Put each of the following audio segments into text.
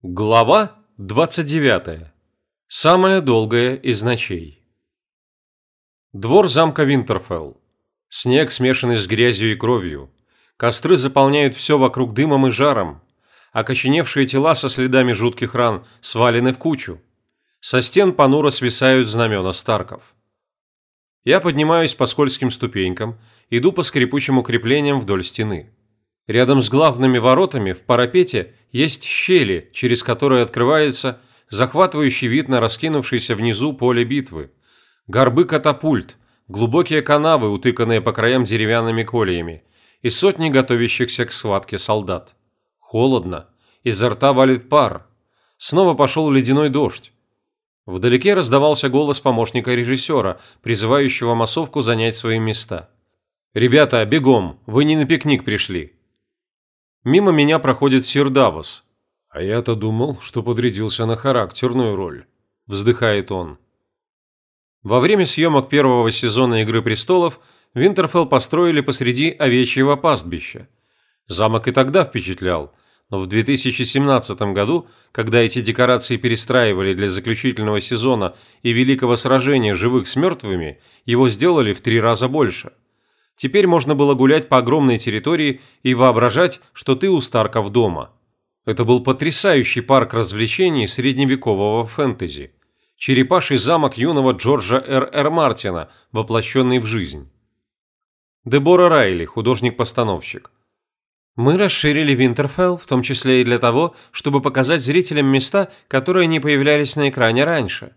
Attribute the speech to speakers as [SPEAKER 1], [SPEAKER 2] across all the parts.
[SPEAKER 1] Глава 29. Самая долгая из ночей. Двор замка Винтерфелл. Снег, смешанный с грязью и кровью. Костры заполняют все вокруг дымом и жаром. Окоченевшие тела со следами жутких ран свалены в кучу. Со стен понуро свисают знамена Старков. Я поднимаюсь по скользким ступенькам, иду по скрипучим укреплениям вдоль стены. Рядом с главными воротами в парапете есть щели, через которые открывается захватывающий вид на раскинувшееся внизу поле битвы. Горбы катапульт, глубокие канавы, утыканные по краям деревянными колеями, и сотни готовящихся к схватке солдат. Холодно, изо рта валит пар. Снова пошел ледяной дождь. Вдалеке раздавался голос помощника режиссера, призывающего массовку занять свои места. «Ребята, бегом, вы не на пикник пришли». Мимо меня проходит сир Давос. А я-то думал, что подрядился на характерную роль. Вздыхает он. Во время съемок первого сезона «Игры престолов» Винтерфелл построили посреди овечьего пастбища. Замок и тогда впечатлял, но в 2017 году, когда эти декорации перестраивали для заключительного сезона и великого сражения живых с мертвыми, его сделали в три раза больше – Теперь можно было гулять по огромной территории и воображать, что ты у Старков дома. Это был потрясающий парк развлечений средневекового фэнтези. Черепаший замок юного Джорджа Р. Р. Мартина, воплощенный в жизнь. Дебора Райли, художник-постановщик. Мы расширили Винтерфелл, в том числе и для того, чтобы показать зрителям места, которые не появлялись на экране раньше.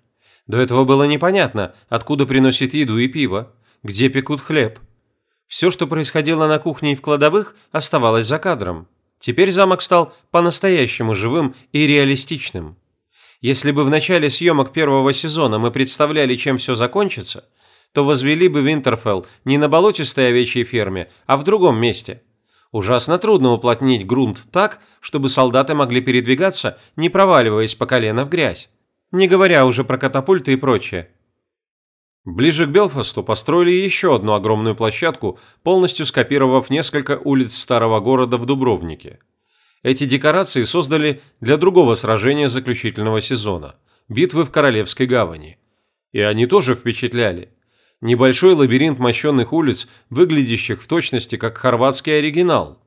[SPEAKER 1] До этого было непонятно, откуда приносят еду и пиво, где пекут хлеб – все, что происходило на кухне и в кладовых, оставалось за кадром. Теперь замок стал по-настоящему живым и реалистичным. Если бы в начале съемок первого сезона мы представляли, чем все закончится, то возвели бы Винтерфелл не на болотистой овечьей ферме, а в другом месте. Ужасно трудно уплотнить грунт так, чтобы солдаты могли передвигаться, не проваливаясь по колено в грязь. Не говоря уже про катапульты и прочее. Ближе к Белфасту построили еще одну огромную площадку, полностью скопировав несколько улиц старого города в Дубровнике. Эти декорации создали для другого сражения заключительного сезона – битвы в Королевской гавани. И они тоже впечатляли. Небольшой лабиринт мощенных улиц, выглядящих в точности как хорватский оригинал.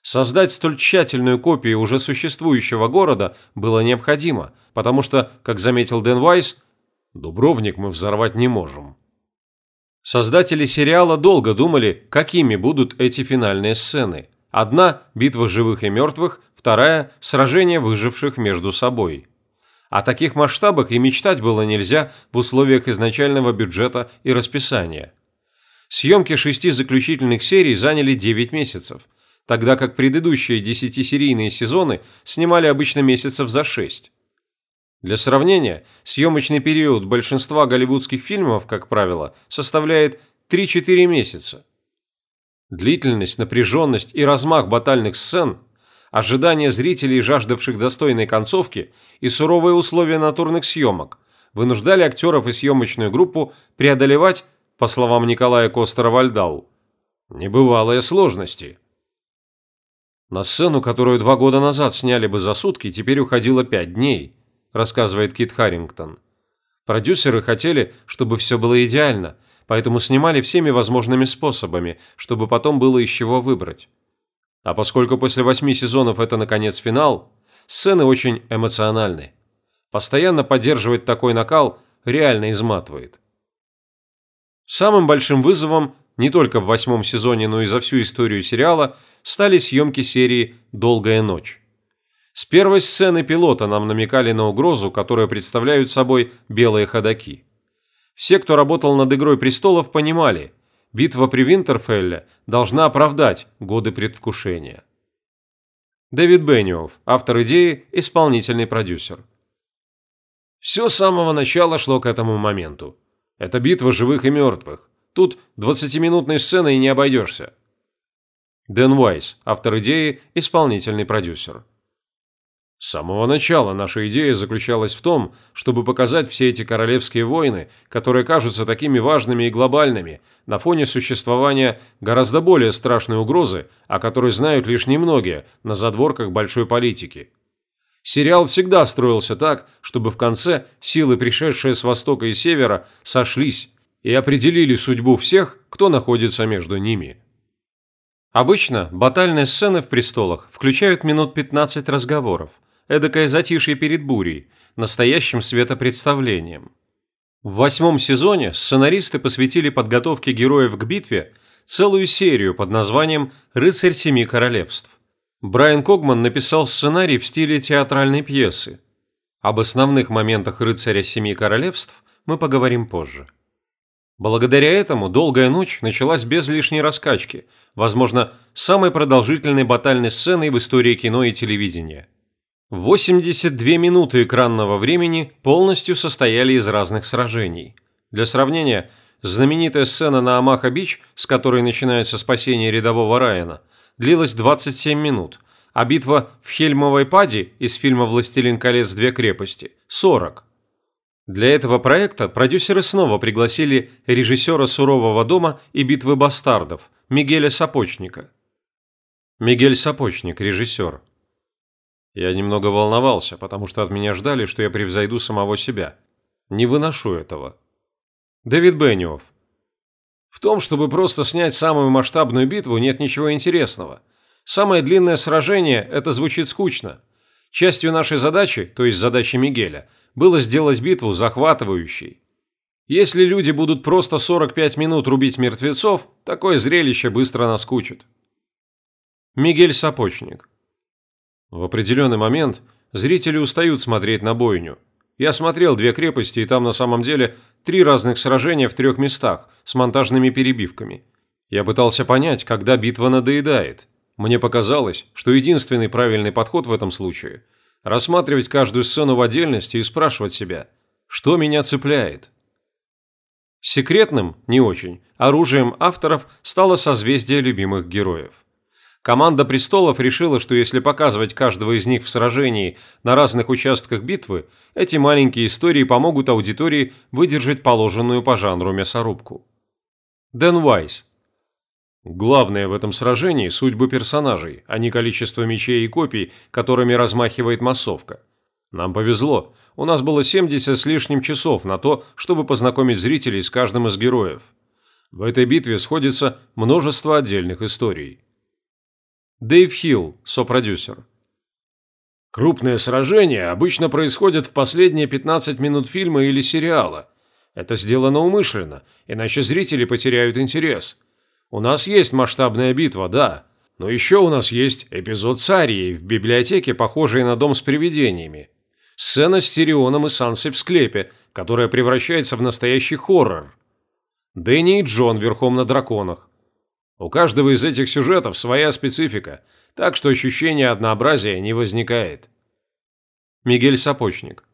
[SPEAKER 1] Создать столь тщательную копию уже существующего города было необходимо, потому что, как заметил Дэн Вайс, Дубровник мы взорвать не можем. Создатели сериала долго думали, какими будут эти финальные сцены. Одна – битва живых и мертвых, вторая – сражение выживших между собой. О таких масштабах и мечтать было нельзя в условиях изначального бюджета и расписания. Съемки шести заключительных серий заняли 9 месяцев, тогда как предыдущие десятисерийные сезоны снимали обычно месяцев за 6. Для сравнения, съемочный период большинства голливудских фильмов, как правило, составляет 3-4 месяца. Длительность, напряженность и размах батальных сцен, ожидание зрителей, жаждавших достойной концовки, и суровые условия натурных съемок вынуждали актеров и съемочную группу преодолевать, по словам Николая Костера-Вальдау, небывалые сложности. На сцену, которую два года назад сняли бы за сутки, теперь уходило пять дней – рассказывает Кит Харрингтон. Продюсеры хотели, чтобы все было идеально, поэтому снимали всеми возможными способами, чтобы потом было из чего выбрать. А поскольку после восьми сезонов это наконец финал, сцены очень эмоциональны. Постоянно поддерживать такой накал реально изматывает. Самым большим вызовом не только в восьмом сезоне, но и за всю историю сериала стали съемки серии «Долгая ночь». С первой сцены пилота нам намекали на угрозу, которую представляют собой белые ходаки. Все, кто работал над «Игрой престолов», понимали, битва при Винтерфелле должна оправдать годы предвкушения. Дэвид Бенниофф, автор идеи, исполнительный продюсер. Все с самого начала шло к этому моменту. Это битва живых и мертвых. Тут 20-минутной сценой не обойдешься. Дэн Уайс, автор идеи, исполнительный продюсер. С самого начала наша идея заключалась в том, чтобы показать все эти королевские войны, которые кажутся такими важными и глобальными, на фоне существования гораздо более страшной угрозы, о которой знают лишь немногие на задворках большой политики. Сериал всегда строился так, чтобы в конце силы, пришедшие с востока и севера, сошлись и определили судьбу всех, кто находится между ними. Обычно батальные сцены в «Престолах» включают минут 15 разговоров, эдакое затишье перед бурей, настоящим светопредставлением. В восьмом сезоне сценаристы посвятили подготовке героев к битве целую серию под названием «Рыцарь семи королевств». Брайан Когман написал сценарий в стиле театральной пьесы. Об основных моментах «Рыцаря семи королевств» мы поговорим позже. Благодаря этому «Долгая ночь» началась без лишней раскачки, возможно, самой продолжительной батальной сценой в истории кино и телевидения. 82 минуты экранного времени полностью состояли из разных сражений. Для сравнения, знаменитая сцена на Амаха-Бич, с которой начинается спасение рядового Райана, длилась 27 минут, а битва в Хельмовой паде из фильма «Властелин колец. Две крепости» – 40. Для этого проекта продюсеры снова пригласили режиссера «Сурового дома» и «Битвы бастардов» Мигеля Сапочника. Мигель Сапочник, режиссер. Я немного волновался, потому что от меня ждали, что я превзойду самого себя. Не выношу этого. Дэвид Бенниофф. В том, чтобы просто снять самую масштабную битву, нет ничего интересного. Самое длинное сражение – это звучит скучно. Частью нашей задачи, то есть задачи Мигеля – было сделать битву захватывающей. Если люди будут просто 45 минут рубить мертвецов, такое зрелище быстро наскучит. Мигель Сапочник. В определенный момент зрители устают смотреть на бойню. Я смотрел две крепости, и там на самом деле три разных сражения в трех местах с монтажными перебивками. Я пытался понять, когда битва надоедает. Мне показалось, что единственный правильный подход в этом случае – рассматривать каждую сцену в отдельности и спрашивать себя, что меня цепляет. Секретным, не очень, оружием авторов стало созвездие любимых героев. Команда «Престолов» решила, что если показывать каждого из них в сражении на разных участках битвы, эти маленькие истории помогут аудитории выдержать положенную по жанру мясорубку. Дэн Уайс, Главное в этом сражении – судьбы персонажей, а не количество мечей и копий, которыми размахивает массовка. Нам повезло, у нас было 70 с лишним часов на то, чтобы познакомить зрителей с каждым из героев. В этой битве сходится множество отдельных историй. Дэйв Хилл, сопродюсер. Крупные сражения обычно происходят в последние 15 минут фильма или сериала. Это сделано умышленно, иначе зрители потеряют интерес – у нас есть масштабная битва, да. Но еще у нас есть эпизод с Арией в библиотеке, похожий на дом с привидениями. Сцена с Тирионом и Сансой в склепе, которая превращается в настоящий хоррор. Дэнни и Джон верхом на драконах. У каждого из этих сюжетов своя специфика, так что ощущение однообразия не возникает. Мигель Сапочник.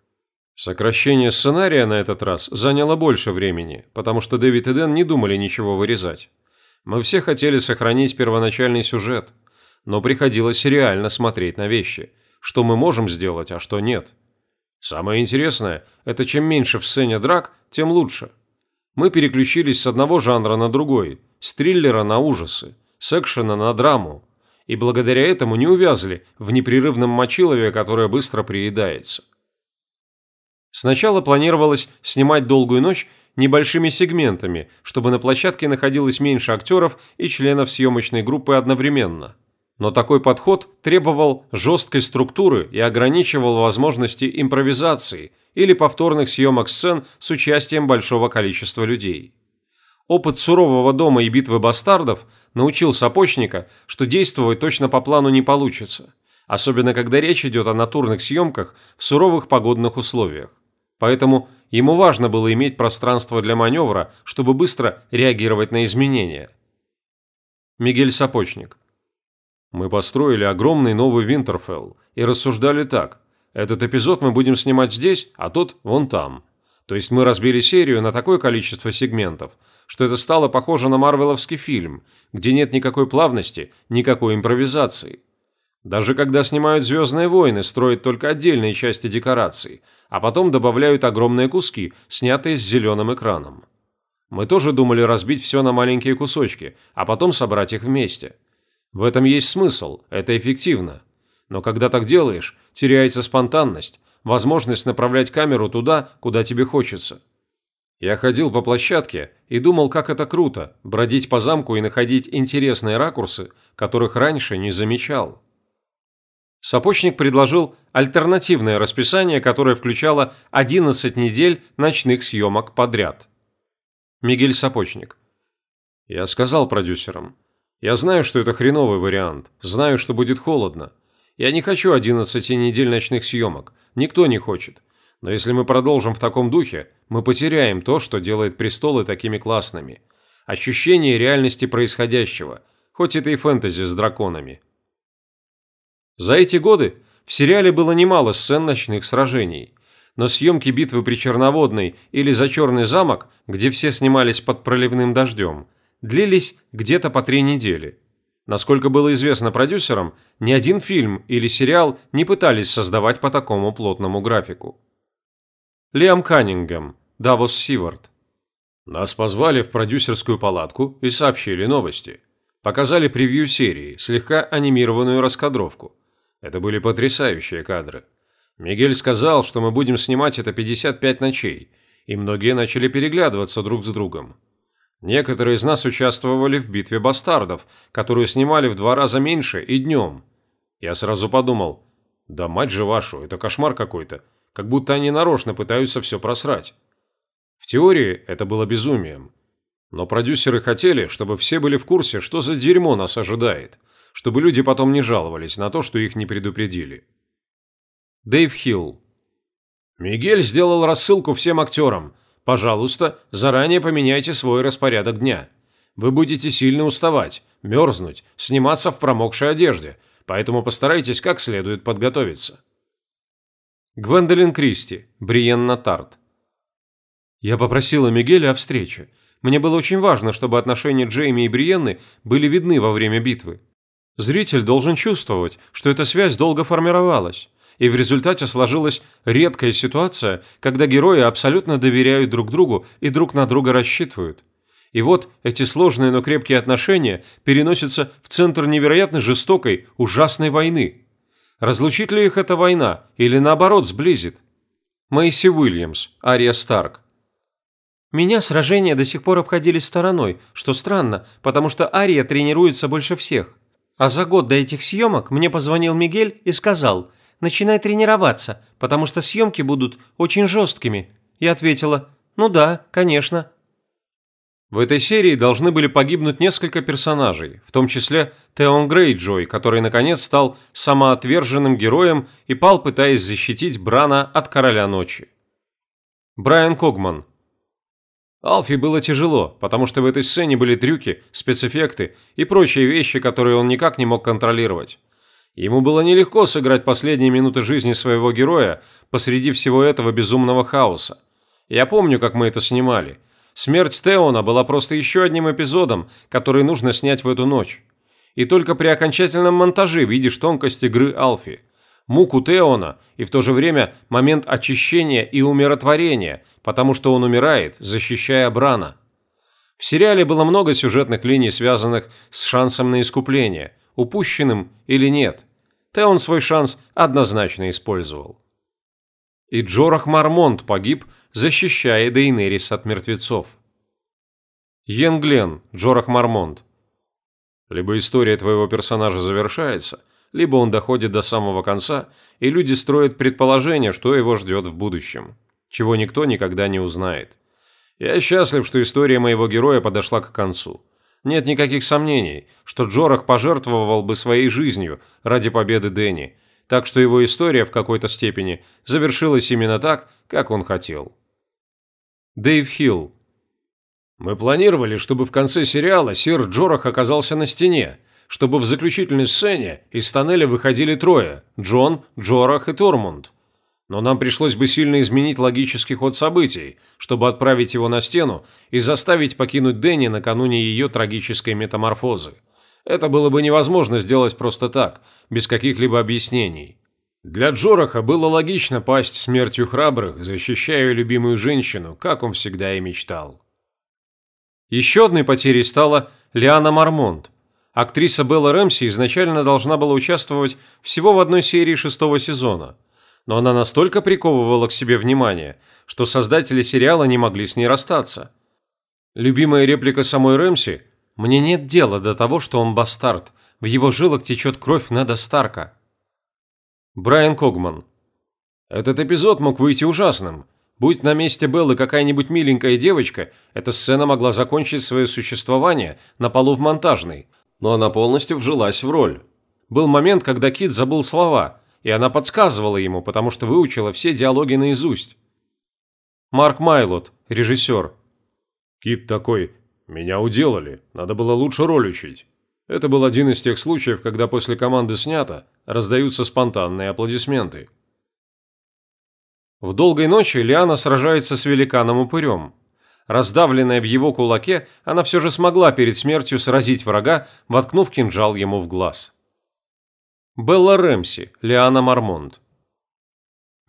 [SPEAKER 1] Сокращение сценария на этот раз заняло больше времени, потому что Дэвид и Дэн не думали ничего вырезать. Мы все хотели сохранить первоначальный сюжет, но приходилось реально смотреть на вещи, что мы можем сделать, а что нет. Самое интересное – это чем меньше в сцене драк, тем лучше. Мы переключились с одного жанра на другой, с триллера на ужасы, с экшена на драму, и благодаря этому не увязли в непрерывном мочилове, которое быстро приедается. Сначала планировалось снимать «Долгую ночь» небольшими сегментами, чтобы на площадке находилось меньше актеров и членов съемочной группы одновременно. Но такой подход требовал жесткой структуры и ограничивал возможности импровизации или повторных съемок сцен с участием большого количества людей. Опыт сурового дома и битвы бастардов научил Сапочника, что действовать точно по плану не получится, особенно когда речь идет о натурных съемках в суровых погодных условиях. Поэтому ему важно было иметь пространство для маневра, чтобы быстро реагировать на изменения. Мигель Сапочник. Мы построили огромный новый Винтерфелл и рассуждали так. Этот эпизод мы будем снимать здесь, а тот вон там. То есть мы разбили серию на такое количество сегментов, что это стало похоже на марвеловский фильм, где нет никакой плавности, никакой импровизации. Даже когда снимают «Звездные войны», строят только отдельные части декораций, а потом добавляют огромные куски, снятые с зеленым экраном. Мы тоже думали разбить все на маленькие кусочки, а потом собрать их вместе. В этом есть смысл, это эффективно. Но когда так делаешь, теряется спонтанность, возможность направлять камеру туда, куда тебе хочется. Я ходил по площадке и думал, как это круто – бродить по замку и находить интересные ракурсы, которых раньше не замечал. Сапочник предложил альтернативное расписание, которое включало 11 недель ночных съемок подряд. Мигель Сапочник. Я сказал продюсерам. Я знаю, что это хреновый вариант. Знаю, что будет холодно. Я не хочу 11 недель ночных съемок. Никто не хочет. Но если мы продолжим в таком духе, мы потеряем то, что делает престолы такими классными. Ощущение реальности происходящего, хоть это и фэнтези с драконами. За эти годы в сериале было немало сцен ночных сражений. Но съемки битвы при Черноводной или за Черный замок, где все снимались под проливным дождем, длились где-то по три недели. Насколько было известно продюсерам, ни один фильм или сериал не пытались создавать по такому плотному графику. Лиам Каннингем, Давос Сивард. Нас позвали в продюсерскую палатку и сообщили новости. Показали превью серии, слегка анимированную раскадровку. Это были потрясающие кадры. Мигель сказал, что мы будем снимать это 55 ночей, и многие начали переглядываться друг с другом. Некоторые из нас участвовали в битве бастардов, которую снимали в два раза меньше и днем. Я сразу подумал, да мать же вашу, это кошмар какой-то, как будто они нарочно пытаются все просрать. В теории это было безумием. Но продюсеры хотели, чтобы все были в курсе, что за дерьмо нас ожидает, чтобы люди потом не жаловались на то, что их не предупредили. Дэйв Хилл Мигель сделал рассылку всем актерам – Пожалуйста, заранее поменяйте свой распорядок дня. Вы будете сильно уставать, мерзнуть, сниматься в промокшей одежде, поэтому постарайтесь как следует подготовиться. Гвендолин Кристи, Бриенна Тарт. Я попросила Мигеля о встрече. Мне было очень важно, чтобы отношения Джейми и Бриенны были видны во время битвы. Зритель должен чувствовать, что эта связь долго формировалась и в результате сложилась редкая ситуация, когда герои абсолютно доверяют друг другу и друг на друга рассчитывают. И вот эти сложные, но крепкие отношения переносятся в центр невероятно жестокой, ужасной войны. Разлучит ли их эта война или наоборот сблизит? Мэйси Уильямс, Ария Старк. Меня сражения до сих пор обходили стороной, что странно, потому что Ария тренируется больше всех. А за год до этих съемок мне позвонил Мигель и сказал, начинай тренироваться, потому что съемки будут очень жесткими». Я ответила, «Ну да, конечно». В этой серии должны были погибнуть несколько персонажей, в том числе Теон Грейджой, который наконец стал самоотверженным героем и пал, пытаясь защитить Брана от Короля Ночи. Брайан Когман. Алфи было тяжело, потому что в этой сцене были трюки, спецэффекты и прочие вещи, которые он никак не мог контролировать. Ему было нелегко сыграть последние минуты жизни своего героя посреди всего этого безумного хаоса. Я помню, как мы это снимали. Смерть Теона была просто еще одним эпизодом, который нужно снять в эту ночь. И только при окончательном монтаже видишь тонкость игры Алфи. Муку Теона и в то же время момент очищения и умиротворения, потому что он умирает, защищая Брана. В сериале было много сюжетных линий, связанных с шансом на искупление, упущенным или нет. Теон свой шанс однозначно использовал. И Джорах Мармонт погиб, защищая Дейнерис от мертвецов. Йен Глен, Джорах Мармонт. Либо история твоего персонажа завершается, либо он доходит до самого конца, и люди строят предположение, что его ждет в будущем, чего никто никогда не узнает. Я счастлив, что история моего героя подошла к концу. Нет никаких сомнений, что Джорах пожертвовал бы своей жизнью ради победы Дэнни, так что его история в какой-то степени завершилась именно так, как он хотел. Дэйв Хилл Мы планировали, чтобы в конце сериала сир Джорах оказался на стене, чтобы в заключительной сцене из тоннеля выходили трое – Джон, Джорах и Тормунд. Но нам пришлось бы сильно изменить логический ход событий, чтобы отправить его на стену и заставить покинуть Дэнни накануне ее трагической метаморфозы. Это было бы невозможно сделать просто так, без каких-либо объяснений. Для Джораха было логично пасть смертью храбрых, защищая любимую женщину, как он всегда и мечтал. Еще одной потерей стала Лиана Мармонт. Актриса Белла Рэмси изначально должна была участвовать всего в одной серии шестого сезона, но она настолько приковывала к себе внимание, что создатели сериала не могли с ней расстаться. Любимая реплика самой Рэмси «Мне нет дела до того, что он бастард, в его жилах течет кровь Неда Старка». Брайан Когман Этот эпизод мог выйти ужасным. Будь на месте Беллы какая-нибудь миленькая девочка, эта сцена могла закончить свое существование на полу в монтажной, но она полностью вжилась в роль. Был момент, когда Кит забыл слова, и она подсказывала ему, потому что выучила все диалоги наизусть. Марк Майлот, режиссер. Кит такой «Меня уделали, надо было лучше роль учить». Это был один из тех случаев, когда после команды снято, раздаются спонтанные аплодисменты. В «Долгой ночи» Лиана сражается с великаном-упырем. Раздавленная в его кулаке, она все же смогла перед смертью сразить врага, воткнув кинжал ему в глаз. Белла Рэмси, Лиана Мармонт.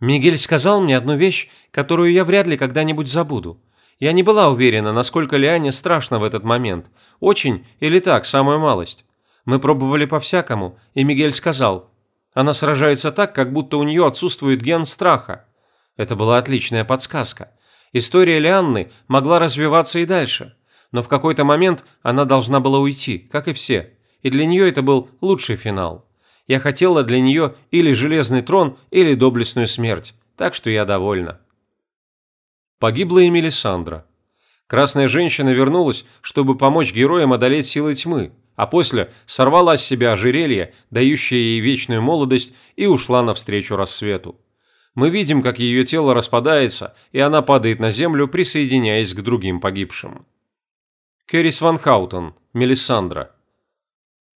[SPEAKER 2] Мигель сказал мне одну вещь, которую я вряд ли когда-нибудь забуду. Я не была уверена, насколько Лиане страшно в этот момент. Очень или так, самую малость. Мы пробовали по-всякому, и Мигель сказал, она сражается так, как будто у нее отсутствует ген страха. Это была отличная подсказка. История Лианны могла развиваться и дальше, но в какой-то момент она должна была уйти, как и все, и для нее это был лучший финал. Я хотела для нее или железный трон, или доблестную смерть, так что я довольна. Погибла и Мелисандра. Красная женщина вернулась, чтобы помочь героям одолеть силы тьмы, а после сорвала с себя ожерелье, дающее ей вечную молодость, и ушла навстречу рассвету. Мы видим, как ее тело распадается, и она падает на землю, присоединяясь к другим погибшим. Керрис Ван Хаутен, Мелисандра.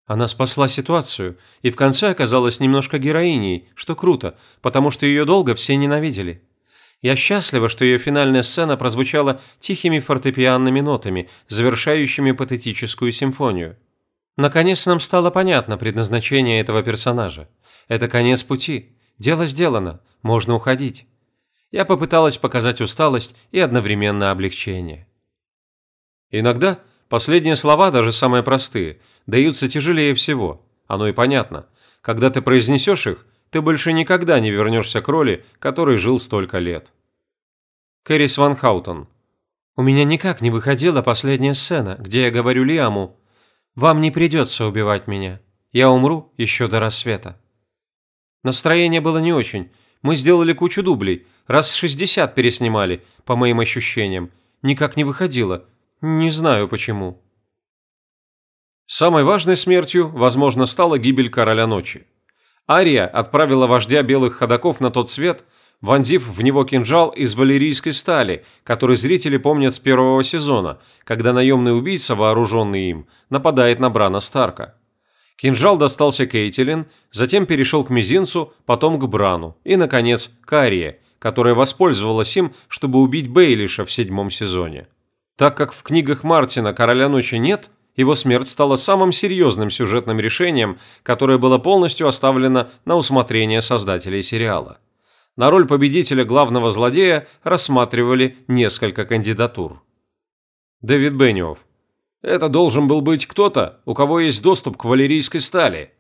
[SPEAKER 2] Она спасла ситуацию и в конце оказалась немножко героиней, что круто, потому что ее долго все ненавидели. Я счастлива, что ее финальная сцена прозвучала тихими фортепианными нотами, завершающими патетическую симфонию. Наконец нам стало понятно предназначение этого персонажа. Это конец пути. Дело сделано, можно уходить. Я попыталась показать усталость и одновременно облегчение. Иногда последние слова, даже самые простые, даются тяжелее всего. Оно и понятно. Когда ты произнесешь их, ты больше никогда не вернешься к роли, которой жил столько лет. Кэрис Ван Хаутон. У меня никак не выходила последняя сцена, где я говорю Лиаму, «Вам не придется убивать меня. Я умру еще до рассвета». Настроение было не очень. Мы сделали кучу дублей. Раз 60 переснимали, по моим ощущениям. Никак не выходило. Не знаю почему. Самой важной смертью, возможно, стала гибель Короля Ночи. Ария отправила вождя белых ходаков на тот свет, вонзив в него кинжал из валерийской стали, который зрители помнят с первого сезона, когда наемный убийца, вооруженный им, нападает на Брана Старка. Кинжал достался Кейтилин, затем перешел к мизинцу, потом к Брану и, наконец, к Арии, которая воспользовалась им, чтобы убить Бейлиша в седьмом сезоне. Так как в книгах Мартина «Короля ночи» нет, его смерть стала самым серьезным сюжетным решением, которое было полностью оставлено на усмотрение создателей сериала. На роль победителя главного злодея рассматривали несколько кандидатур. Дэвид Бенниофф, это должен был быть кто-то, у кого есть доступ к валерийской стали.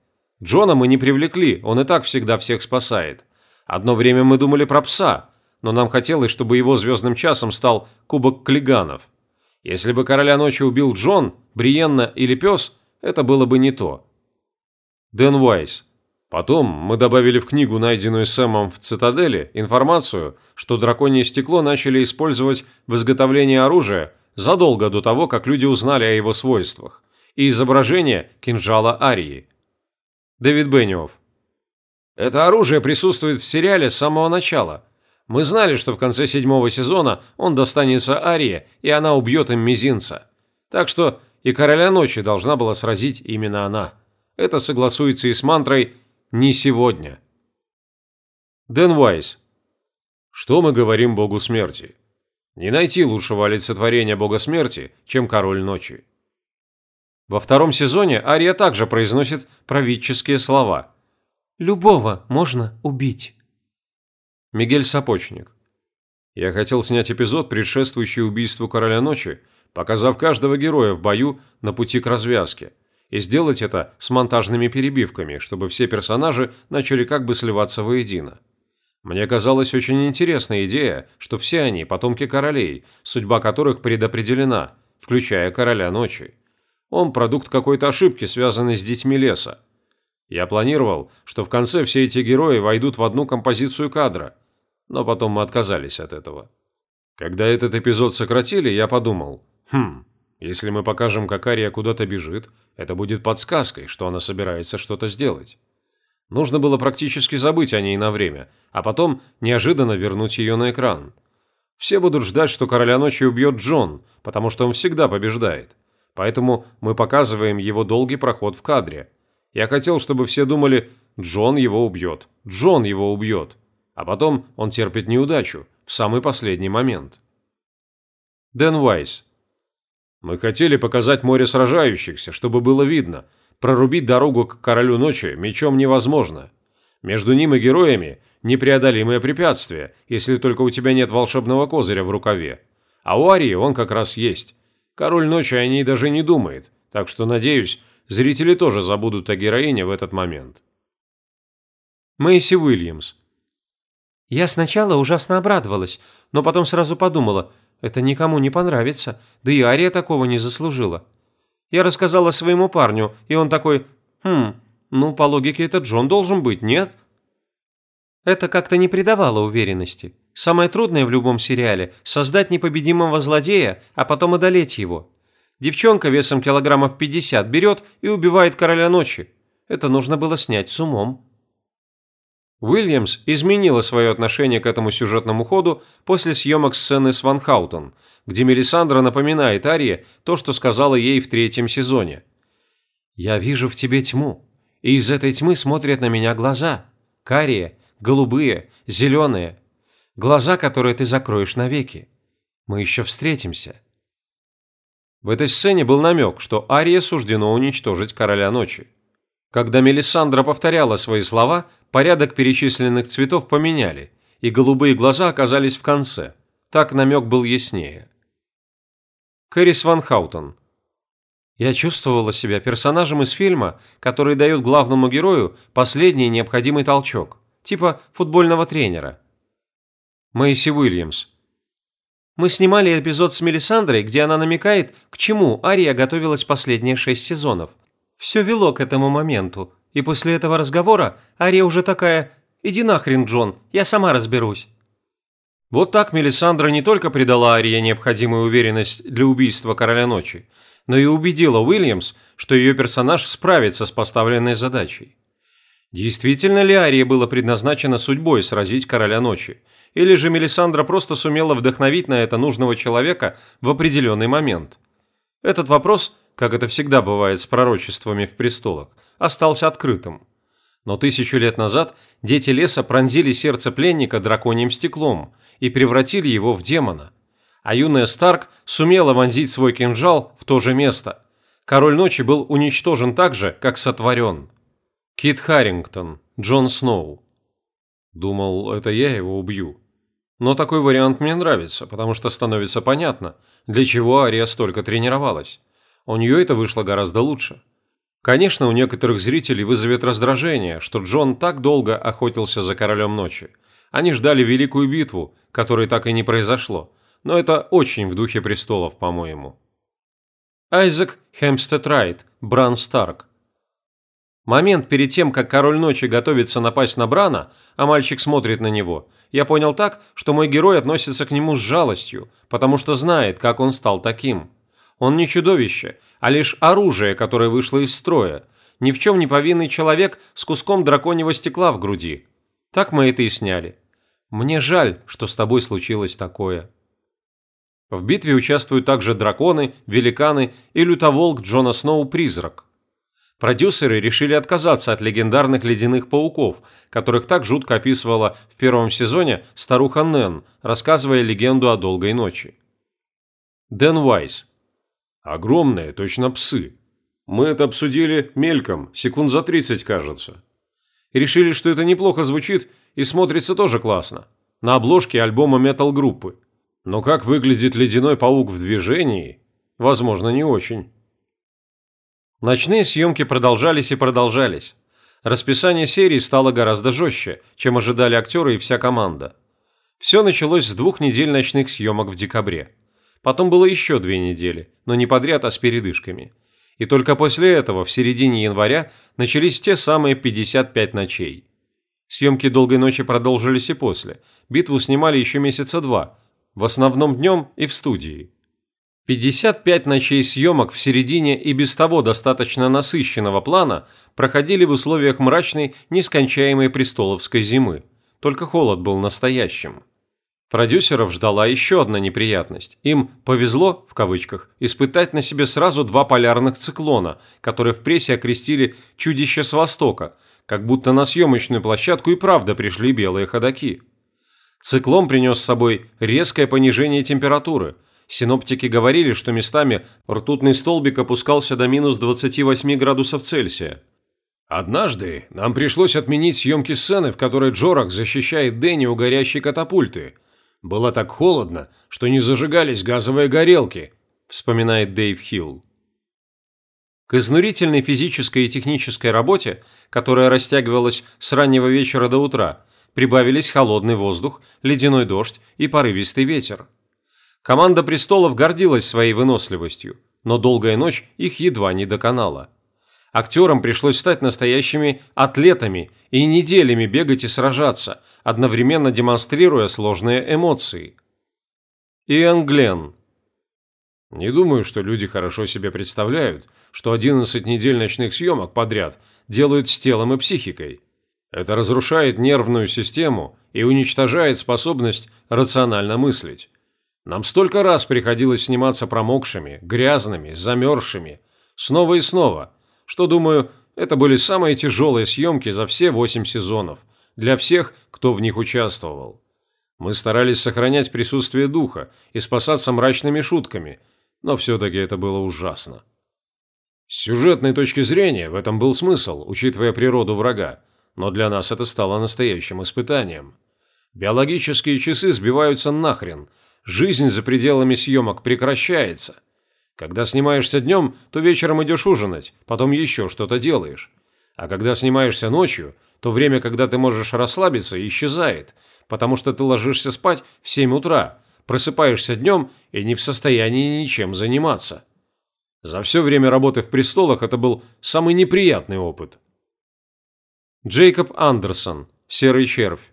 [SPEAKER 2] Джона мы не привлекли, он и так всегда всех спасает. Одно время мы думали про пса, но нам хотелось, чтобы его звездным часом стал Кубок Клиганов. Если бы Короля Ночи убил Джон, Бриенна или пес, это было бы не то. Дэн Уайс. Потом мы добавили в книгу, найденную Сэмом в Цитадели, информацию, что драконье стекло начали использовать в изготовлении оружия задолго до того, как люди узнали о его свойствах, и изображение кинжала Арии. Дэвид Бенниофф. Это оружие присутствует в сериале с самого начала. Мы знали, что в конце седьмого сезона он достанется Арии, и она убьет им мизинца. Так что и Короля Ночи должна была сразить именно она. Это согласуется и с мантрой «Не сегодня». Дэн Уайс. Что мы говорим Богу Смерти? Не найти лучшего олицетворения бога смерти, чем король ночи. Во втором сезоне Ария также произносит правительские слова. «Любого можно убить». Мигель Сапочник. Я хотел снять эпизод, предшествующий убийству короля ночи, показав каждого героя в бою на пути к развязке.
[SPEAKER 1] И сделать это с монтажными перебивками, чтобы все персонажи начали как бы сливаться воедино. Мне казалась очень интересная идея, что все они – потомки королей, судьба которых предопределена, включая короля ночи. Он продукт какой-то ошибки, связанной с детьми леса. Я планировал, что в конце все эти герои войдут в одну композицию кадра, но потом мы отказались от этого. Когда этот эпизод сократили, я подумал, хм, если мы покажем, как Ария куда-то бежит, это будет подсказкой, что она собирается что-то сделать. Нужно было практически забыть о ней на время, а потом неожиданно вернуть ее на экран. Все будут ждать, что Короля Ночи убьет Джон, потому что он всегда побеждает. Поэтому мы показываем его долгий проход в кадре. Я хотел, чтобы все думали «Джон его убьет, Джон его убьет», а потом он терпит неудачу в самый последний момент. Дэн Уайс. Мы хотели показать море сражающихся, чтобы было видно – Прорубить дорогу к Королю Ночи мечом невозможно. Между ним и героями непреодолимое препятствие, если только у тебя нет волшебного козыря в рукаве. А у Арии он как раз есть. Король Ночи о ней даже не думает, так что, надеюсь, зрители тоже забудут о героине в этот момент.
[SPEAKER 2] Мэйси Уильямс. Я сначала ужасно обрадовалась, но потом сразу подумала, это никому не понравится, да и Ария такого не заслужила. Я рассказала своему парню, и он такой, «Хм, ну, по логике, это Джон должен быть, нет?» Это как-то не придавало уверенности. Самое трудное в любом сериале – создать непобедимого злодея, а потом одолеть его. Девчонка весом килограммов 50 берет и убивает короля ночи. Это нужно было снять с умом.
[SPEAKER 1] Уильямс изменила свое отношение к этому сюжетному ходу после съемок сцены с Ван Хаутен – где Мелисандра напоминает Арии то, что сказала ей в третьем сезоне. «Я вижу в тебе тьму, и из этой тьмы смотрят на меня глаза. Карие, голубые, зеленые. Глаза, которые ты закроешь навеки. Мы еще встретимся». В этой сцене был намек, что Ария суждено уничтожить Короля Ночи. Когда Мелисандра повторяла свои слова, порядок перечисленных цветов поменяли, и голубые глаза оказались в конце. Так намек был яснее. Кэрис Ван Хаутен. Я чувствовала себя персонажем из фильма, который дает главному герою последний необходимый толчок, типа футбольного тренера. Мэйси Уильямс. Мы снимали эпизод с Мелисандрой, где она намекает, к чему Ария готовилась последние шесть сезонов. Все вело к этому моменту, и после этого разговора Ария уже такая «Иди нахрен, Джон, я сама разберусь». Вот так Мелисандра не только придала Арии необходимую уверенность для убийства Короля Ночи, но и убедила Уильямс, что ее персонаж справится с поставленной задачей. Действительно ли Арии было предназначено судьбой сразить Короля Ночи, или же Мелисандра просто сумела вдохновить на это нужного человека в определенный момент? Этот вопрос, как это всегда бывает с пророчествами в престолах, остался открытым. Но тысячу лет назад дети леса пронзили сердце пленника драконьим стеклом и превратили его в демона. А юная Старк сумела вонзить свой кинжал в то же место. Король ночи был уничтожен так же, как сотворен. Кит Харрингтон, Джон Сноу. Думал, это я его убью. Но такой вариант мне нравится, потому что становится понятно, для чего Ария столько тренировалась. У нее это вышло гораздо лучше. Конечно, у некоторых зрителей вызовет раздражение, что Джон так долго охотился за королем ночи. Они ждали великую битву, которой так и не произошло, но это очень в духе престолов, по-моему. Айзек Хемстед Райт, Бран Старк. Момент перед тем, как король ночи готовится напасть на Брана, а мальчик смотрит на него, я понял так, что мой герой относится к нему с жалостью, потому что знает, как он стал таким. Он не чудовище, а лишь оружие, которое вышло из строя. Ни в чем не повинный человек с куском драконьего стекла в груди. Так мы это и сняли. Мне жаль, что с тобой случилось такое. В битве участвуют также драконы, великаны и лютоволк Джона Сноу-призрак. Продюсеры решили отказаться от легендарных ледяных пауков, которых так жутко описывала в первом сезоне старуха Нэн, рассказывая легенду о долгой ночи. Дэн Уайс, Огромные, точно псы. Мы это обсудили мельком, секунд за 30, кажется. И решили, что это неплохо звучит и смотрится тоже классно. На обложке альбома метал-группы. Но как выглядит ледяной паук в движении, возможно, не очень. Ночные съемки продолжались и продолжались. Расписание серии стало гораздо жестче, чем ожидали актеры и вся команда. Все началось с двух недель ночных съемок в декабре. Потом было еще две недели, но не подряд, а с передышками. И только после этого, в середине января, начались те самые 55 ночей. Съемки «Долгой ночи» продолжились и после. Битву снимали еще месяца два, в основном днем и в студии. 55 ночей съемок в середине и без того достаточно насыщенного плана проходили в условиях мрачной, нескончаемой престоловской зимы. Только холод был настоящим. Продюсеров ждала еще одна неприятность. Им «повезло», в кавычках, испытать на себе сразу два полярных циклона, которые в прессе окрестили «чудище с Востока», как будто на съемочную площадку и правда пришли белые ходаки. Циклон принес с собой резкое понижение температуры. Синоптики говорили, что местами ртутный столбик опускался до минус 28 градусов Цельсия.
[SPEAKER 2] «Однажды нам пришлось отменить съемки сцены, в которой Джорак защищает Дэнни у горящей катапульты», было так холодно, что не зажигались газовые горелки, вспоминает Дэйв Хилл.
[SPEAKER 1] К изнурительной физической и технической работе, которая растягивалась с раннего вечера до утра, прибавились холодный воздух, ледяной дождь и порывистый ветер. Команда «Престолов» гордилась своей выносливостью, но долгая ночь их едва не доконала. Актерам пришлось стать настоящими атлетами и неделями бегать и сражаться, одновременно демонстрируя сложные эмоции. Иэн Гленн.
[SPEAKER 2] Не думаю, что люди хорошо себе представляют, что 11 недель ночных съемок подряд делают с телом и психикой. Это разрушает нервную систему и уничтожает способность рационально мыслить. Нам столько раз приходилось сниматься промокшими, грязными, замерзшими, снова и снова – что, думаю, это были самые тяжелые съемки за все восемь сезонов, для всех, кто в них участвовал. Мы старались сохранять присутствие духа и спасаться мрачными шутками, но все-таки это было ужасно. С сюжетной точки зрения в этом был смысл, учитывая природу врага, но для нас это стало настоящим испытанием. Биологические часы сбиваются нахрен, жизнь за пределами съемок прекращается – когда снимаешься днем, то вечером идешь ужинать, потом еще что-то делаешь. А когда снимаешься ночью, то время, когда ты можешь расслабиться, исчезает, потому что ты ложишься спать в 7 утра, просыпаешься днем и не в состоянии ничем заниматься. За все время работы в «Престолах» это был самый неприятный опыт.
[SPEAKER 1] Джейкоб Андерсон. Серый червь.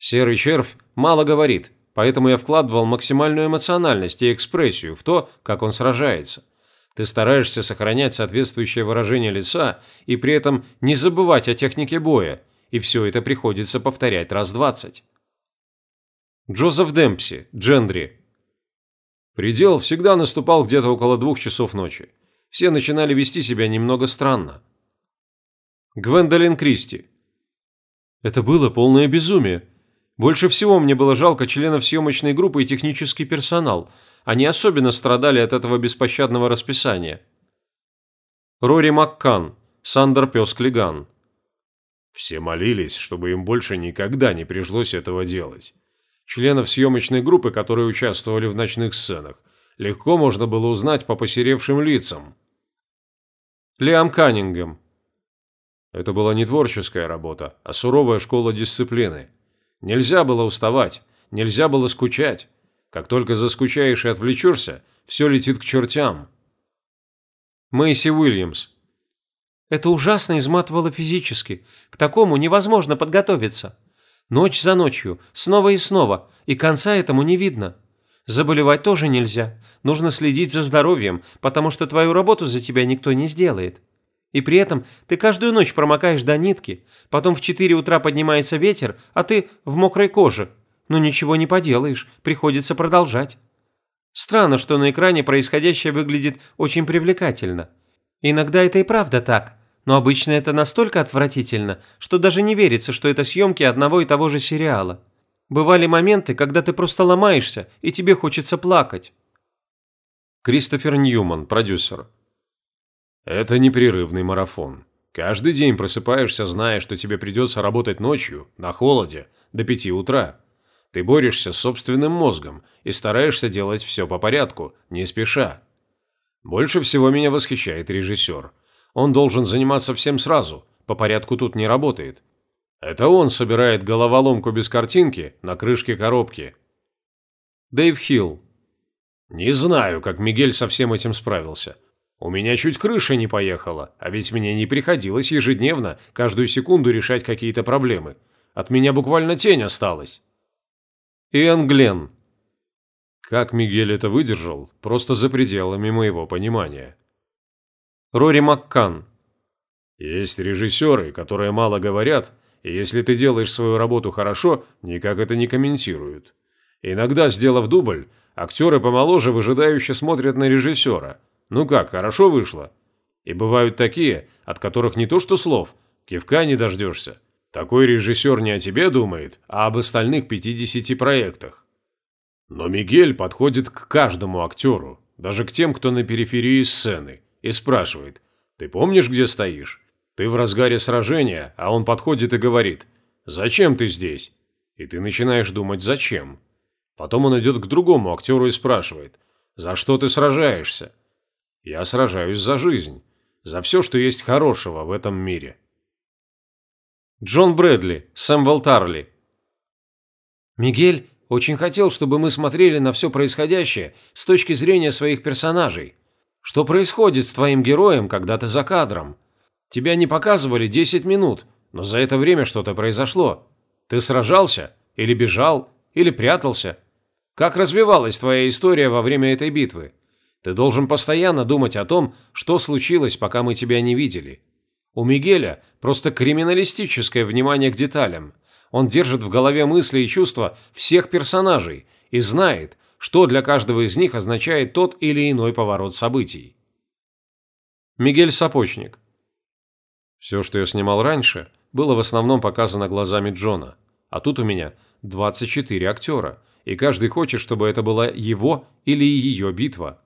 [SPEAKER 1] Серый червь мало говорит, поэтому я вкладывал максимальную эмоциональность и экспрессию в то, как он сражается. Ты стараешься сохранять соответствующее выражение лица и при этом не забывать о технике боя, и все это приходится повторять раз двадцать. Джозеф Демпси, Джендри.
[SPEAKER 2] Предел всегда наступал где-то около двух часов ночи. Все начинали вести себя немного странно.
[SPEAKER 1] Гвендолин Кристи. Это было полное безумие. Больше всего мне было жалко членов съемочной группы и технический персонал. Они особенно страдали от этого беспощадного расписания. Рори Маккан, Сандер Пес Клиган.
[SPEAKER 2] Все молились, чтобы им больше никогда не пришлось этого делать. Членов съемочной группы, которые участвовали в ночных сценах, легко можно было узнать по посеревшим лицам.
[SPEAKER 1] Лиам Каннингем.
[SPEAKER 2] Это была не творческая работа, а суровая школа дисциплины. Нельзя было уставать, нельзя было скучать. Как только заскучаешь и отвлечешься, все летит к чертям.
[SPEAKER 1] Мэйси Уильямс. Это ужасно изматывало физически. К такому невозможно подготовиться. Ночь за ночью, снова и снова, и конца этому не видно. Заболевать тоже нельзя. Нужно следить за здоровьем, потому что твою работу за тебя никто не сделает. И при этом ты каждую ночь промокаешь до нитки, потом в 4 утра поднимается ветер, а ты в мокрой коже. Но ничего не поделаешь, приходится продолжать. Странно, что на экране происходящее выглядит очень привлекательно. Иногда это и правда так, но обычно это настолько отвратительно, что даже не верится, что это съемки одного и того же сериала. Бывали моменты, когда ты просто ломаешься, и тебе хочется плакать.
[SPEAKER 2] Кристофер Ньюман, продюсер. Это непрерывный марафон. Каждый день просыпаешься, зная, что тебе придется работать ночью, на холоде, до пяти утра. Ты борешься с собственным мозгом и стараешься делать все по порядку, не спеша.
[SPEAKER 1] Больше всего меня восхищает режиссер. Он должен заниматься всем сразу, по порядку тут не работает. Это он собирает головоломку без картинки на крышке коробки.
[SPEAKER 2] Дэйв Хилл.
[SPEAKER 1] Не знаю, как Мигель со всем этим справился. У меня чуть крыша не поехала, а ведь мне не приходилось ежедневно, каждую секунду решать какие-то проблемы. От меня буквально тень осталась.
[SPEAKER 2] Иэн Гленн.
[SPEAKER 1] Как Мигель это выдержал, просто за пределами моего понимания.
[SPEAKER 2] Рори Маккан.
[SPEAKER 1] Есть режиссеры, которые мало говорят, и если ты делаешь свою работу хорошо, никак это не комментируют. Иногда, сделав дубль, актеры помоложе выжидающе смотрят на режиссера. Ну как, хорошо вышло? И бывают такие, от которых не то что слов, кивка не дождешься. Такой режиссер не о тебе думает, а об остальных 50 проектах. Но Мигель подходит к каждому актеру, даже к тем, кто на периферии сцены, и спрашивает, «Ты помнишь, где стоишь? Ты в разгаре сражения, а он подходит и говорит, «Зачем ты здесь?» И ты начинаешь думать, «Зачем?». Потом он идет к другому актеру и спрашивает, «За что ты сражаешься?» Я сражаюсь за жизнь, за все, что есть хорошего в этом мире.
[SPEAKER 2] Джон Брэдли, Сэмвел Тарли.
[SPEAKER 3] Мигель очень хотел, чтобы мы смотрели на все происходящее с точки зрения своих персонажей. Что происходит с твоим героем, когда ты за кадром? Тебя не показывали 10 минут, но за это время что-то произошло. Ты сражался? Или бежал? Или прятался? Как развивалась твоя история во время этой битвы? Ты должен постоянно думать о том, что случилось, пока мы тебя не видели. У Мигеля просто криминалистическое внимание к деталям – он держит в голове мысли и чувства всех персонажей и знает, что для каждого из них означает тот или иной поворот событий.
[SPEAKER 2] Мигель Сапочник.
[SPEAKER 1] Все, что я снимал раньше, было в основном показано глазами Джона. А тут у меня 24 актера, и каждый хочет, чтобы это была его или ее битва.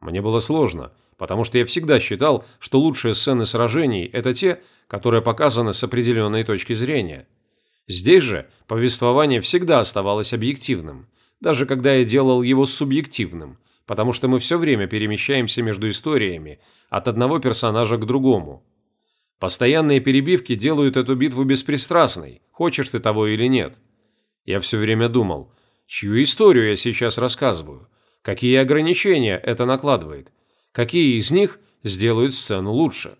[SPEAKER 1] Мне было сложно, потому что я всегда считал, что лучшие сцены сражений – это те, которые показаны с определенной точки зрения – Здесь же повествование всегда оставалось объективным, даже когда я делал его субъективным, потому что мы все время перемещаемся между историями от одного персонажа к другому. Постоянные перебивки делают эту битву беспристрастной, хочешь ты того или нет. Я все время думал, чью историю я сейчас рассказываю, какие ограничения это накладывает, какие из них сделают сцену лучше.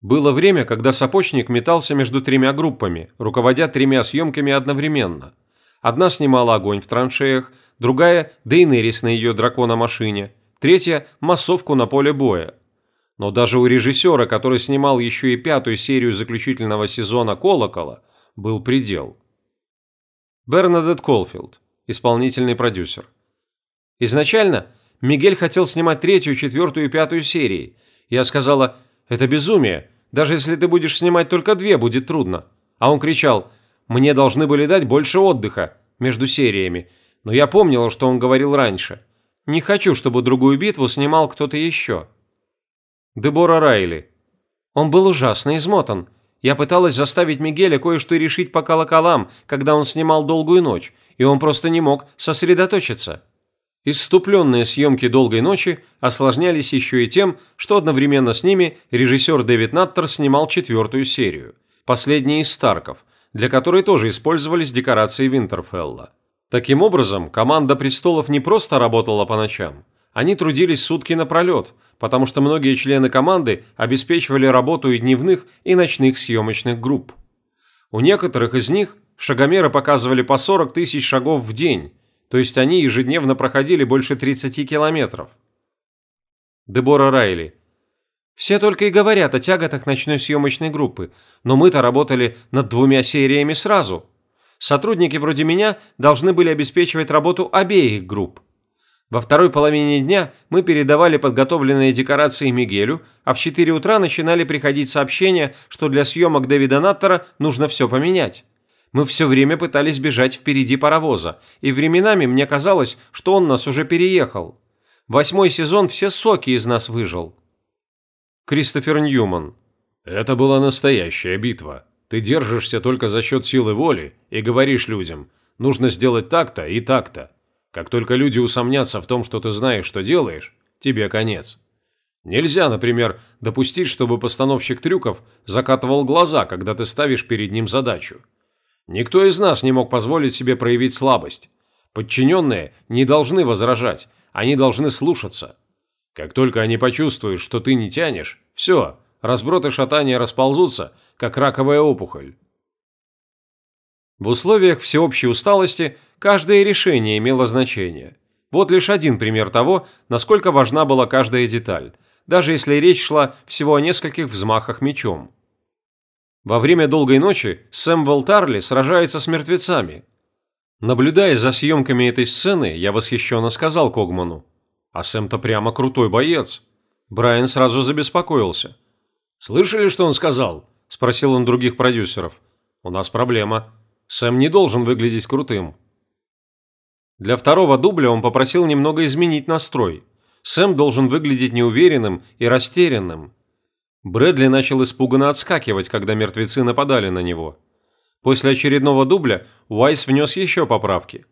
[SPEAKER 2] Было время, когда сапочник метался между тремя группами, руководя тремя съемками одновременно. Одна снимала огонь в траншеях, другая – Дейнерис на ее дракона-машине, третья – массовку на поле боя. Но даже у режиссера, который снимал еще и пятую серию заключительного сезона «Колокола», был предел. Бернадет Колфилд, исполнительный продюсер. Изначально Мигель хотел снимать третью, четвертую и пятую серии. Я сказала, это безумие, даже если ты будешь снимать только две, будет трудно. А он кричал, мне должны были дать больше отдыха между сериями. Но я помнила, что он говорил раньше. Не хочу, чтобы другую битву снимал кто-то еще. Дебора Райли. Он был ужасно измотан. Я пыталась заставить Мигеля кое-что решить по колоколам, когда он снимал «Долгую ночь», и он просто не мог сосредоточиться. Исступленные съемки «Долгой ночи» осложнялись еще и тем, что одновременно с ними режиссер Дэвид Наттер снимал четвертую серию, последняя из Старков, для которой тоже использовались декорации Винтерфелла. Таким образом, команда «Престолов» не просто работала по ночам, они трудились сутки напролет, потому что многие члены команды обеспечивали работу и дневных, и ночных съемочных групп. У некоторых из них шагомеры показывали по 40 тысяч шагов в день, то есть они ежедневно проходили больше 30 километров. Дебора Райли. Все только и говорят о тяготах ночной съемочной группы, но мы-то работали над двумя сериями сразу. Сотрудники вроде меня должны были обеспечивать работу обеих групп. Во второй половине дня мы передавали подготовленные декорации Мигелю, а в 4 утра начинали приходить сообщения, что для съемок Дэвида Наттера нужно все поменять. Мы все время пытались бежать впереди паровоза, и временами мне казалось, что он нас уже переехал. Восьмой сезон все соки из нас выжил. Кристофер Ньюман.
[SPEAKER 1] Это была настоящая битва. Ты держишься только за счет силы воли и говоришь людям, нужно сделать так-то и так-то. Как только люди усомнятся в том, что ты знаешь, что делаешь, тебе конец.
[SPEAKER 3] Нельзя, например, допустить, чтобы постановщик трюков закатывал глаза, когда ты ставишь перед ним задачу. Никто из нас не мог позволить себе проявить слабость. Подчиненные не должны возражать, они должны слушаться. Как только они почувствуют, что ты не тянешь, все, разброты шатания расползутся, как раковая опухоль.
[SPEAKER 1] В условиях всеобщей усталости каждое решение имело значение. Вот лишь один пример того, насколько важна была каждая деталь, даже если речь шла всего о нескольких взмахах мечом. Во время долгой ночи Сэмвелл Тарли сражается с мертвецами. Наблюдая за съемками этой сцены, я восхищенно сказал Когману. А Сэм-то прямо крутой боец. Брайан сразу забеспокоился.
[SPEAKER 3] «Слышали, что он сказал?»
[SPEAKER 1] – спросил он других продюсеров. «У нас проблема. Сэм не должен выглядеть крутым». Для второго дубля он попросил немного изменить настрой. Сэм должен выглядеть неуверенным и растерянным. Брэдли начал испуганно отскакивать, когда мертвецы нападали на него. После очередного дубля Уайс внес еще поправки.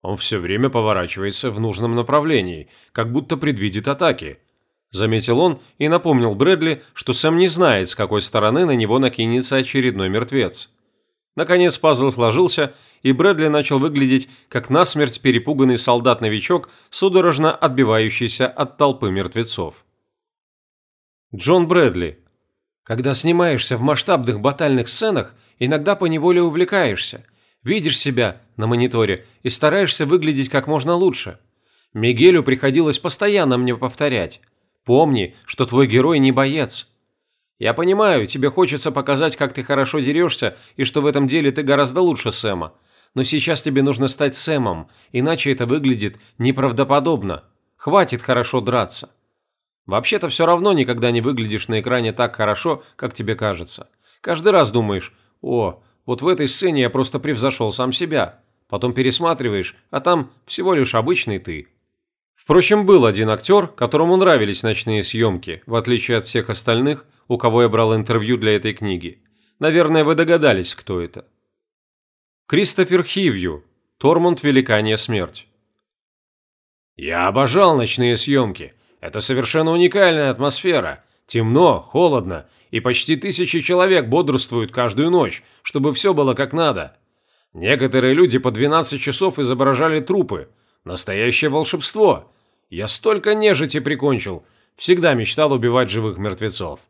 [SPEAKER 3] Он все время поворачивается в нужном направлении, как будто предвидит атаки.
[SPEAKER 1] Заметил он и напомнил Брэдли, что Сэм не знает, с какой стороны на него накинется очередной мертвец. Наконец пазл сложился, и Брэдли начал выглядеть как насмерть перепуганный солдат-новичок, судорожно отбивающийся от толпы мертвецов. Джон Брэдли. Когда снимаешься в масштабных батальных сценах, иногда поневоле увлекаешься. Видишь себя на мониторе и стараешься выглядеть как можно лучше. Мигелю приходилось постоянно мне повторять. Помни, что твой герой не боец. Я понимаю, тебе хочется показать, как ты хорошо дерешься, и что в этом деле ты гораздо лучше Сэма. Но сейчас тебе нужно стать Сэмом, иначе это выглядит неправдоподобно. Хватит хорошо драться. Вообще-то все равно никогда не выглядишь на экране так хорошо, как тебе кажется. Каждый раз думаешь, о, вот в этой сцене я просто превзошел сам себя. Потом пересматриваешь, а там всего лишь обычный ты. Впрочем, был один актер, которому нравились ночные съемки, в отличие от всех остальных – у кого я брал интервью для этой книги. Наверное, вы догадались, кто это. Кристофер Хивью. Тормунд Великания Смерть.
[SPEAKER 3] Я обожал ночные съемки. Это совершенно уникальная атмосфера. Темно, холодно, и почти тысячи человек бодрствуют каждую ночь, чтобы все было как надо. Некоторые люди по 12 часов изображали трупы. Настоящее волшебство. Я столько нежити прикончил. Всегда мечтал убивать живых мертвецов.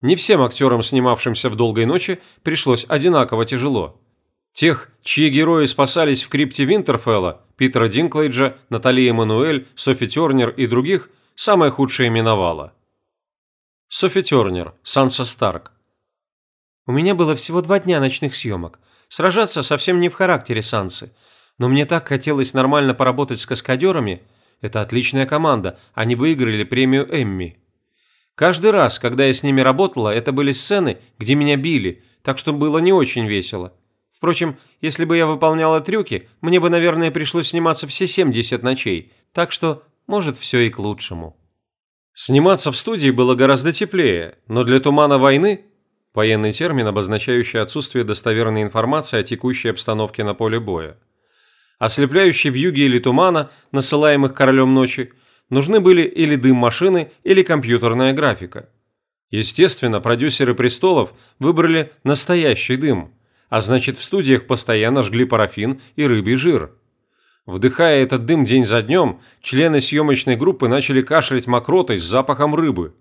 [SPEAKER 1] Не всем актерам, снимавшимся в «Долгой ночи», пришлось одинаково тяжело. Тех, чьи герои спасались в крипте Винтерфелла, Питера Динклейджа, Натали Эммануэль, Софи Тернер и других, самое худшее миновало. Софи Тернер, Санса Старк. У меня было всего два дня ночных съемок. Сражаться совсем не в характере Сансы. Но мне так хотелось нормально поработать с каскадерами. Это отличная команда, они выиграли премию Эмми. Каждый раз, когда я с ними работала, это были сцены, где меня били, так что было не очень весело. Впрочем, если бы я выполняла трюки, мне бы, наверное, пришлось сниматься все 70 ночей, так что, может, все и к лучшему. Сниматься в студии было гораздо теплее, но для тумана войны – военный термин, обозначающий отсутствие достоверной информации о текущей обстановке на поле боя. Ослепляющие вьюги или тумана, насылаемых королем ночи – нужны были или дым машины, или компьютерная графика. Естественно, продюсеры «Престолов» выбрали настоящий дым, а значит в студиях постоянно жгли парафин и рыбий жир. Вдыхая этот дым день за днем, члены съемочной группы начали кашлять мокротой с запахом рыбы.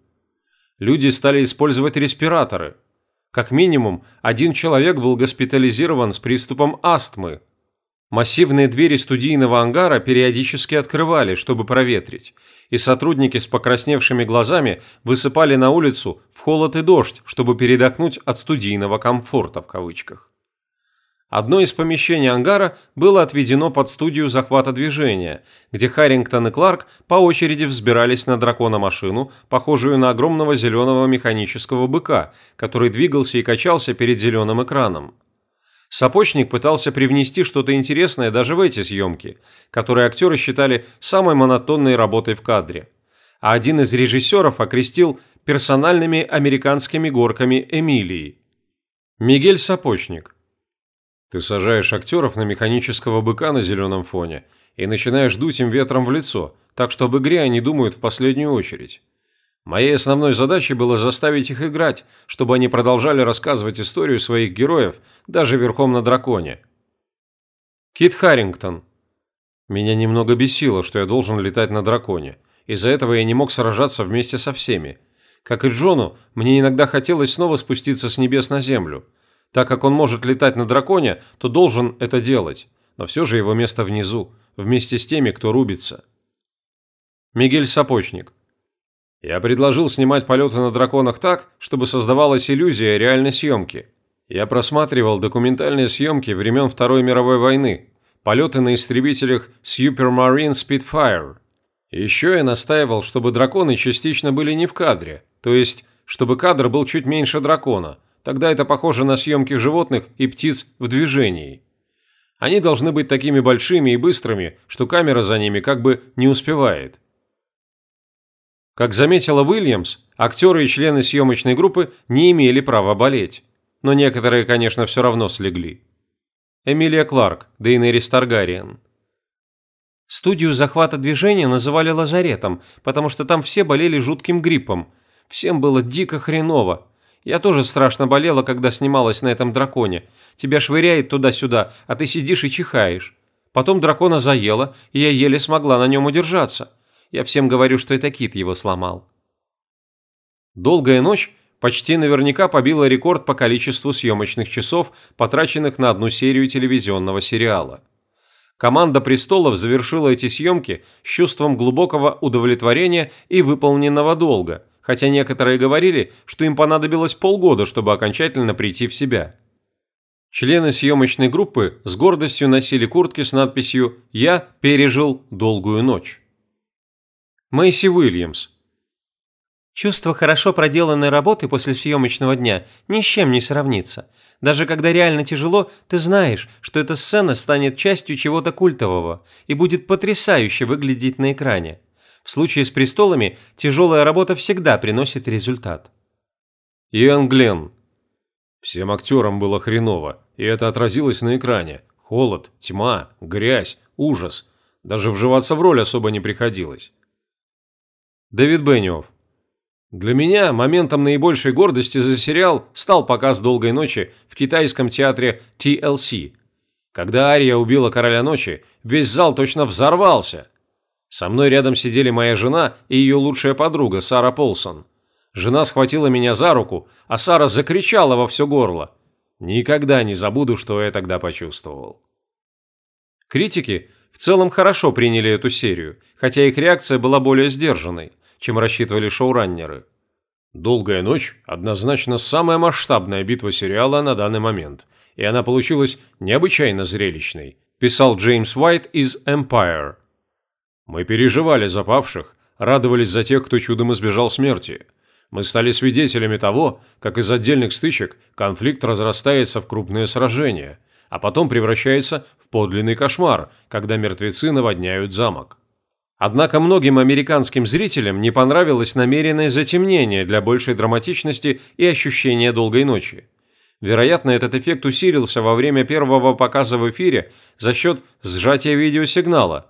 [SPEAKER 1] Люди стали использовать респираторы. Как минимум, один человек был госпитализирован с приступом астмы – Массивные двери студийного ангара периодически открывали, чтобы проветрить, и сотрудники с покрасневшими глазами высыпали на улицу в холод и дождь, чтобы передохнуть от студийного комфорта в кавычках. Одно из помещений ангара было отведено под студию захвата движения, где Харрингтон и Кларк по очереди взбирались на дракономашину, похожую на огромного зеленого механического быка, который двигался и качался перед зеленым экраном. Сапочник пытался привнести что-то интересное даже в эти съемки, которые актеры считали самой монотонной работой в кадре. А один из режиссеров окрестил персональными американскими горками Эмилии. Мигель Сапочник. Ты сажаешь актеров на механического быка на зеленом фоне и начинаешь дуть им ветром в лицо, так что об игре они думают в последнюю очередь. Моей основной задачей было заставить их играть, чтобы они продолжали рассказывать историю своих героев даже верхом на драконе. Кит Харрингтон. Меня немного бесило, что я должен летать на драконе. Из-за этого я не мог сражаться вместе со всеми. Как и Джону, мне иногда хотелось снова спуститься с небес на землю. Так как он может летать на драконе, то должен это делать. Но все же его место внизу, вместе с теми, кто рубится. Мигель Сапочник. Я предложил снимать полеты на драконах так, чтобы создавалась иллюзия реальной съемки. Я просматривал документальные съемки времен Второй мировой войны, полеты на истребителях Supermarine Spitfire. Еще я настаивал, чтобы драконы частично были не в кадре, то есть, чтобы кадр был чуть меньше дракона, тогда это похоже на съемки животных и птиц в движении. Они должны быть такими большими и быстрыми, что камера за ними как бы не успевает. Как заметила Уильямс, актеры и члены съемочной группы не имели права болеть. Но некоторые, конечно, все равно слегли. Эмилия Кларк, Дейнерис Таргариен.
[SPEAKER 2] Студию захвата движения называли лазаретом, потому что там все болели жутким гриппом. Всем было дико хреново. Я тоже страшно болела, когда снималась на этом драконе. Тебя швыряет туда-сюда, а ты сидишь и чихаешь. Потом дракона заело, и я еле смогла на нем удержаться. Я всем говорю, что это кит его сломал.
[SPEAKER 1] Долгая ночь почти наверняка побила рекорд по количеству съемочных часов, потраченных на одну серию телевизионного сериала. Команда «Престолов» завершила эти съемки с чувством глубокого удовлетворения и выполненного долга, хотя некоторые говорили, что им понадобилось полгода, чтобы окончательно прийти в себя. Члены съемочной группы с гордостью носили куртки с надписью «Я пережил долгую ночь». Мэйси Уильямс.
[SPEAKER 2] Чувство хорошо проделанной работы после съемочного дня ни с чем не сравнится. Даже когда реально тяжело, ты знаешь, что эта сцена станет частью чего-то культового и будет потрясающе выглядеть на экране. В случае с «Престолами» тяжелая работа всегда приносит результат.
[SPEAKER 1] Иэн Гленн. Всем актерам было хреново, и это отразилось на экране. Холод, тьма, грязь, ужас. Даже вживаться в роль особо не приходилось. Дэвид Бенниофф. Для меня моментом наибольшей гордости за сериал стал показ «Долгой ночи» в китайском театре TLC. Когда Ария убила Короля Ночи, весь зал точно взорвался. Со мной рядом сидели моя жена и ее лучшая подруга Сара Полсон. Жена схватила меня за руку, а Сара закричала во все горло. Никогда не забуду, что я тогда почувствовал. Критики в целом хорошо приняли эту серию, хотя их реакция была более сдержанной, чем рассчитывали шоураннеры. «Долгая ночь» – однозначно самая масштабная битва сериала на данный момент, и она получилась необычайно зрелищной, писал Джеймс Уайт из Empire. «Мы переживали за павших, радовались за тех, кто чудом избежал смерти. Мы стали свидетелями того, как из отдельных стычек конфликт разрастается в крупные сражения – а потом превращается в подлинный кошмар, когда мертвецы наводняют замок. Однако многим американским зрителям не понравилось намеренное затемнение для большей драматичности и ощущения долгой ночи. Вероятно, этот эффект усилился во время первого показа в эфире за счет сжатия видеосигнала.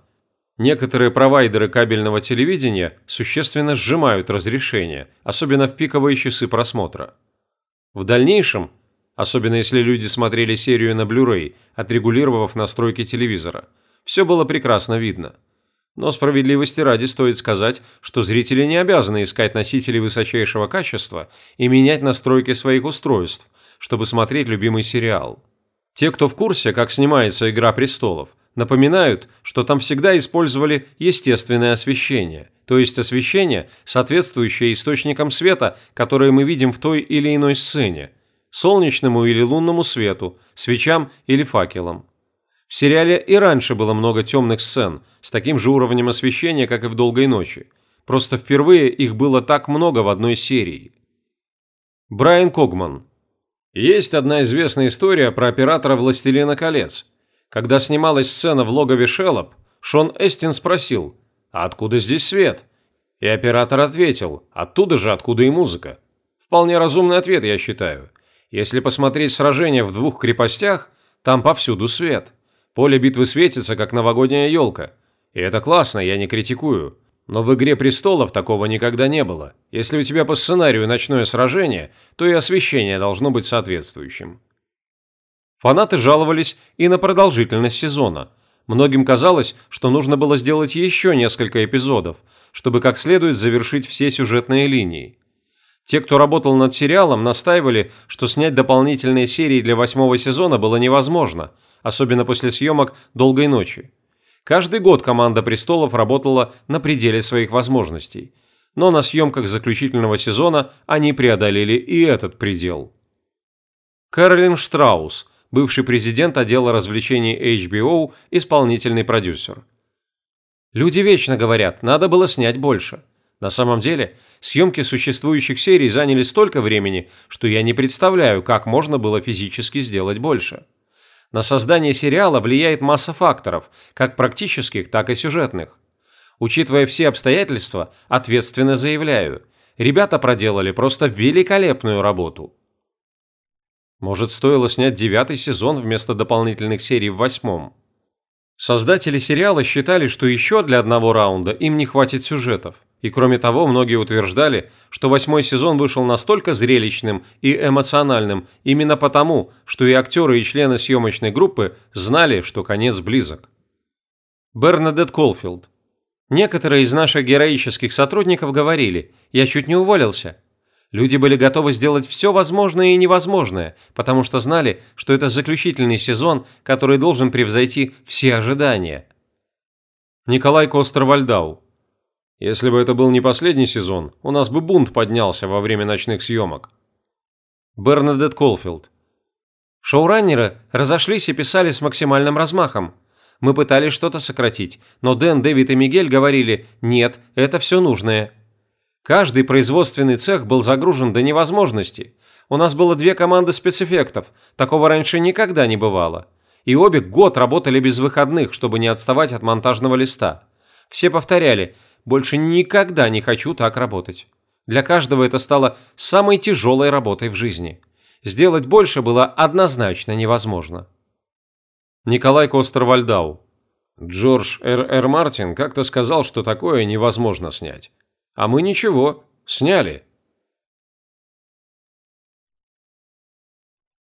[SPEAKER 1] Некоторые провайдеры кабельного телевидения существенно сжимают разрешение, особенно в пиковые часы просмотра. В дальнейшем особенно если люди смотрели серию на Blu-ray, отрегулировав настройки телевизора. Все было прекрасно видно. Но справедливости ради стоит сказать, что зрители не обязаны искать носители высочайшего качества и менять настройки своих устройств, чтобы смотреть любимый сериал. Те, кто в курсе, как снимается «Игра престолов», напоминают, что там всегда использовали естественное освещение, то есть освещение, соответствующее источникам света, которые мы видим в той или иной сцене, солнечному или лунному свету, свечам или факелам. В сериале и раньше было много темных сцен с таким же уровнем освещения, как и в «Долгой ночи». Просто впервые их было так много в одной серии. Брайан Когман. Есть одна известная история про оператора «Властелина колец». Когда снималась сцена в логове Шеллоп, Шон Эстин спросил, «А откуда здесь свет?» И оператор ответил, «Оттуда же, откуда и музыка». Вполне разумный ответ, я считаю. Если посмотреть сражение в двух крепостях, там повсюду свет. Поле битвы светится, как новогодняя елка.
[SPEAKER 3] И это классно, я не критикую. Но в «Игре престолов» такого никогда не было. Если у тебя по сценарию ночное сражение, то и освещение должно быть соответствующим.
[SPEAKER 1] Фанаты жаловались и на продолжительность сезона. Многим казалось, что нужно было сделать еще несколько эпизодов, чтобы как следует завершить все сюжетные линии. Те, кто работал над сериалом, настаивали, что снять дополнительные серии для восьмого сезона было невозможно, особенно после съемок «Долгой ночи». Каждый год команда «Престолов» работала на пределе своих возможностей. Но на съемках заключительного сезона они преодолели и этот предел. Кэролин Штраус, бывший президент отдела развлечений HBO, исполнительный продюсер. Люди вечно говорят, надо было снять больше. На самом деле, съемки существующих серий заняли столько времени, что я не представляю, как можно было физически сделать больше. На создание сериала влияет масса факторов, как практических, так и сюжетных. Учитывая все обстоятельства, ответственно заявляю, ребята проделали просто великолепную работу. Может, стоило снять девятый сезон вместо дополнительных серий в восьмом? Создатели сериала считали, что еще для одного раунда им не хватит сюжетов. И кроме того, многие утверждали, что восьмой сезон вышел настолько зрелищным и эмоциональным именно потому, что и актеры, и члены съемочной группы знали, что конец близок. Бернадет Колфилд. Некоторые из наших героических сотрудников говорили, я чуть не уволился. Люди были готовы сделать все возможное и невозможное, потому что знали, что это заключительный сезон, который должен превзойти все ожидания. Николай Костер-Вальдау. Если бы это был не последний сезон, у нас бы бунт поднялся во время ночных съемок. Бернадет Колфилд. Шоураннеры разошлись и писали с максимальным размахом. Мы пытались что-то сократить, но Дэн, Дэвид и Мигель говорили «нет, это все нужное». Каждый производственный цех был загружен до невозможности. У нас было две команды спецэффектов, такого раньше никогда не бывало. И обе год работали без выходных, чтобы не отставать от монтажного листа. Все повторяли – больше никогда не хочу так работать. Для каждого это стало самой тяжелой работой в жизни. Сделать больше было однозначно невозможно. Николай Костер-Вальдау. Джордж Р. Мартин как-то сказал, что такое невозможно снять. А мы ничего, сняли.